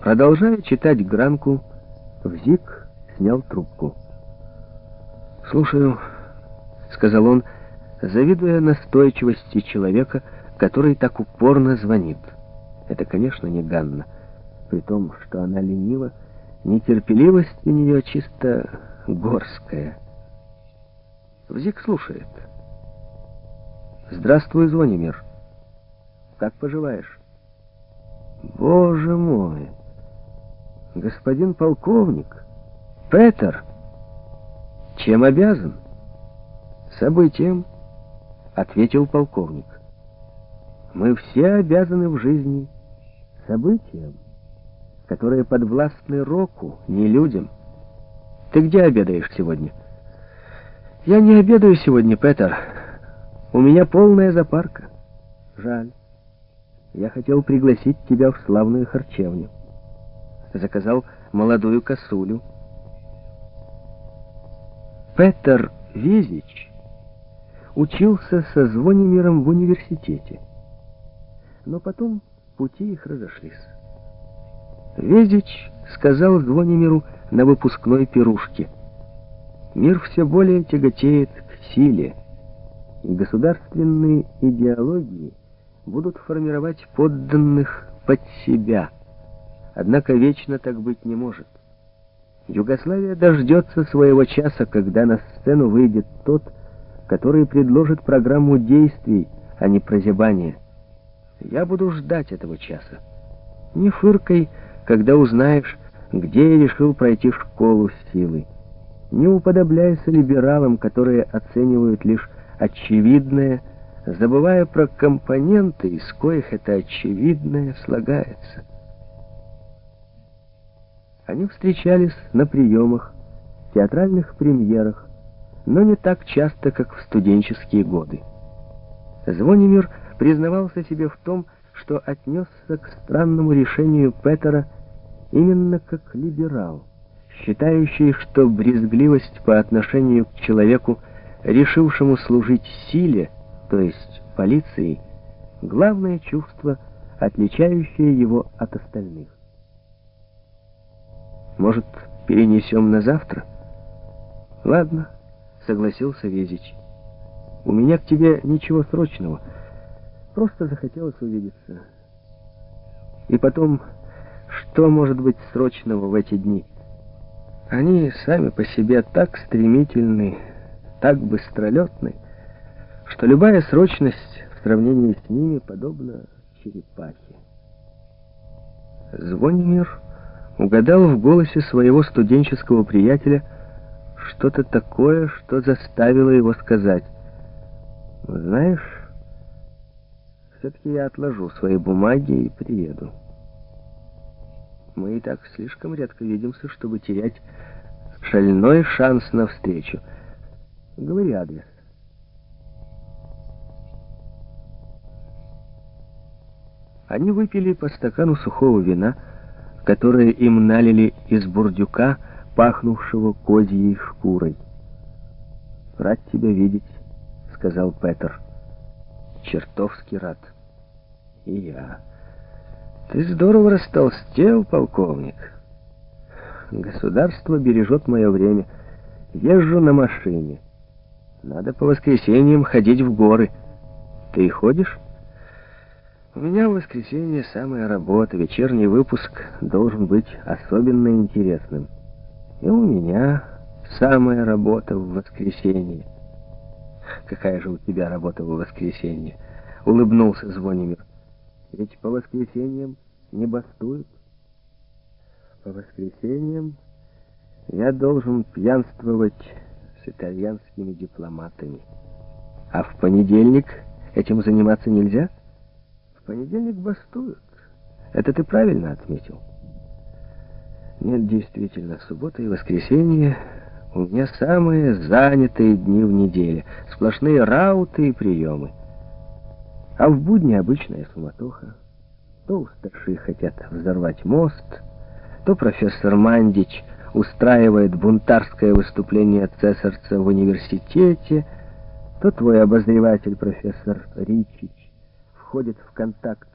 Продолжая читать гранку, Взик снял трубку. «Слушаю», — сказал он, завидуя настойчивости человека, который так упорно звонит. Это, конечно, не Ганна, при том, что она ленива, нетерпеливость у нее чисто горская. Взик слушает. «Здравствуй, Звонимир. Как поживаешь?» «Боже мой! Господин полковник! Петер! Чем обязан?» «Событием», — ответил полковник. «Мы все обязаны в жизни событиям, которые подвластны року, не людям. Ты где обедаешь сегодня?» «Я не обедаю сегодня, Петер. У меня полная запарка. Жаль. Я хотел пригласить тебя в славную харчевню. Заказал молодую косулю. Петер Визич учился со Звонимиром в университете. Но потом пути их разошлись. Везич сказал Звонимиру на выпускной пирушке. Мир все более тяготеет к силе, и государственные идеологии будут формировать подданных под себя. Однако вечно так быть не может. Югославия дождется своего часа, когда на сцену выйдет тот, который предложит программу действий, а не прозябания. Я буду ждать этого часа. Не фыркой, когда узнаешь, где я решил пройти школу силы. Не уподобляйся либералам, которые оценивают лишь очевидное, забывая про компоненты, из коих это очевидное слагается. Они встречались на приемах, театральных премьерах, но не так часто, как в студенческие годы. Звонимир признавался себе в том, что отнесся к странному решению Петера именно как либерал, считающий, что брезгливость по отношению к человеку, решившему служить силе, то есть полиции, главное чувство, отличающее его от остальных. Может, перенесем на завтра? Ладно согласился Везич. «У меня к тебе ничего срочного. Просто захотелось увидеться. И потом, что может быть срочного в эти дни? Они сами по себе так стремительны, так быстролетны, что любая срочность в сравнении с ними подобна черепахе. Звонимир угадал в голосе своего студенческого приятеля что-то такое, что заставило его сказать. «Знаешь, все-таки я отложу свои бумаги и приеду. Мы и так слишком редко видимся, чтобы терять шальной шанс на встречу. Говори адрес». Они выпили по стакану сухого вина, которое им налили из бурдюка, пахнувшего козьей шкурой. «Рад тебя видеть», — сказал Петер. «Чертовски рад». «И я». «Ты здорово растолстел, полковник. Государство бережет мое время. Езжу на машине. Надо по воскресеньям ходить в горы. Ты ходишь?» У меня в воскресенье самая работа, вечерний выпуск должен быть особенно интересным. И у меня самая работа в воскресенье. Какая же у тебя работа в воскресенье? Улыбнулся Звонимир. Ведь по воскресеньям не бастуют. По воскресеньям я должен пьянствовать с итальянскими дипломатами. А в понедельник этим заниматься нельзя? Понедельник бастуют. Это ты правильно отметил. Нет, действительно, суббота и воскресенье у меня самые занятые дни в неделе. Сплошные рауты и приемы. А в будни обычная суматоха. То старшие хотят взорвать мост, то профессор Мандич устраивает бунтарское выступление цесарца в университете, то твой обозреватель, профессор Ричич, входит в контакт